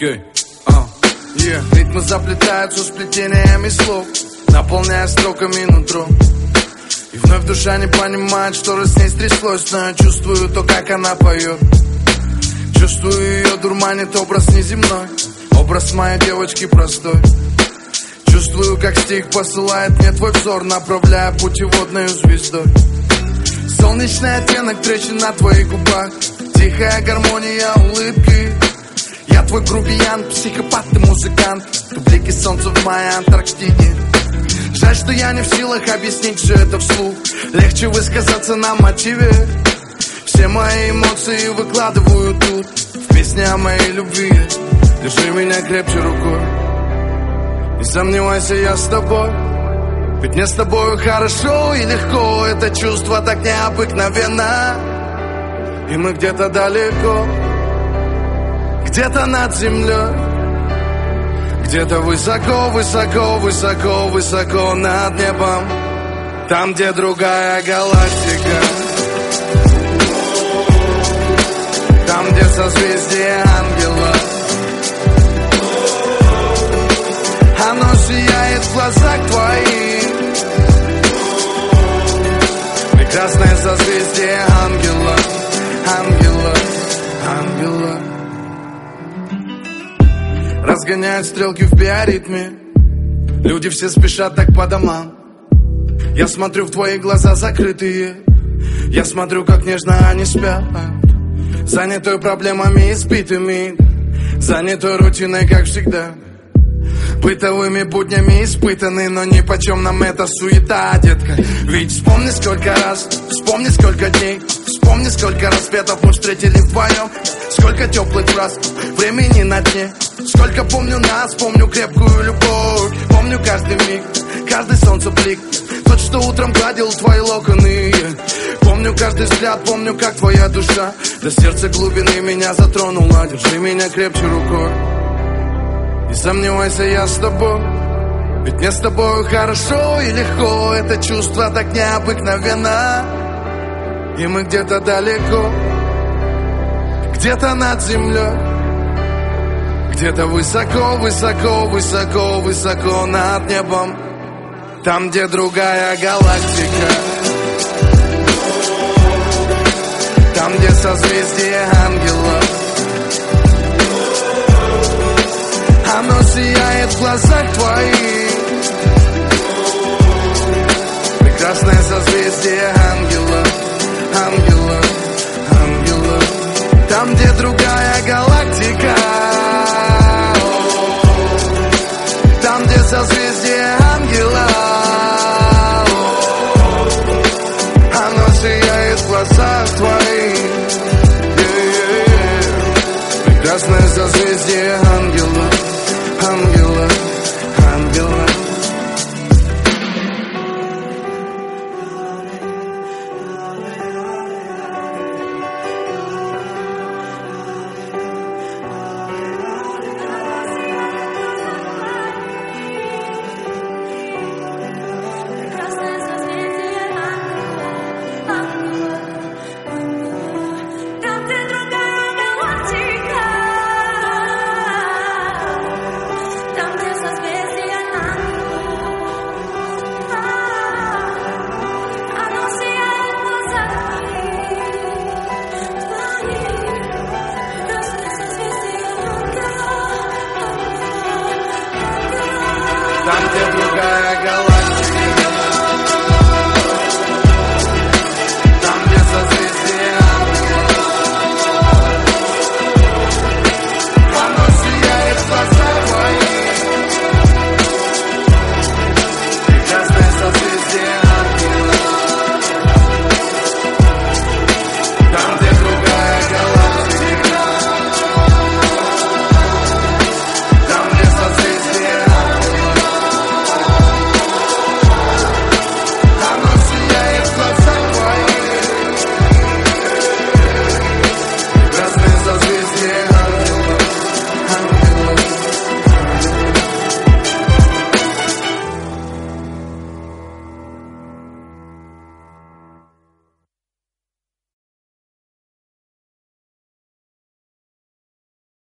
Okay. Uh. Yeah. Ритмы заплетаются сплетениями слов Наполняя строками нутро И вновь душа не понимает, что с ней стряслось Но я чувствую то, как она поет Чувствую ее дурманит образ неземной Образ моей девочки простой Чувствую, как стих посылает мне твой взор Направляя путеводную звездой Солнечный оттенок трещин на твоих губах Тихая гармония улыбки Твой грубиян, психопат и музыкант. Ты блики солнца в моей Антарктиде. Жаль, что я не в силах объяснить все это вслух. Легче высказаться на мотиве Все мои эмоции выкладываю тут В песне о моей любви. Держи меня крепче рукой. Не сомневайся, я с тобой. Ведь мне с тобой хорошо и легко. Это чувство так необыкновенно. И мы где-то далеко Где-то над землей. Где-то высоко, высоко, высоко, высоко над небом. Там, где другая галактика. Там, где созвездие ангела. Оно сияет в глазах твоих. Прекрасное созвездие ангела Ангела, ангела Разгоняют стрелки в биоритме. Люди все спешат так по домам. Я смотрю в твои глаза закрытые. Я смотрю, как нежно они спят. Занятой проблемами избитыми. Занятой рутиной, как всегда. Бытовыми буднями испытаны, но ни почем нам эта суета, детка. Ведь вспомни сколько раз, вспомни сколько дней Вспомни сколько рассветов мы встретили вдвоем Сколько теплых фраз, времени на дне. Сколько помню нас, помню крепкую любовь. Помню каждый миг, каждый солнцеблик. Тот, что утром гладил твои локоны. Помню каждый взгляд, помню, как твоя душа. До сердца глубины меня затронула Держи меня крепче рукой. Не сомневайся, я с тобой. Ведь мне с тобой хорошо и легко. Это чувство так необыкновенно. И мы где-то далеко Где-то над землей где-то высоко, высоко, высоко, высоко над небом. Там, где другая галактика. Там, где созвездие ангелов Оно сияет в глазах твоих. Прекрасное созвездие другая голова.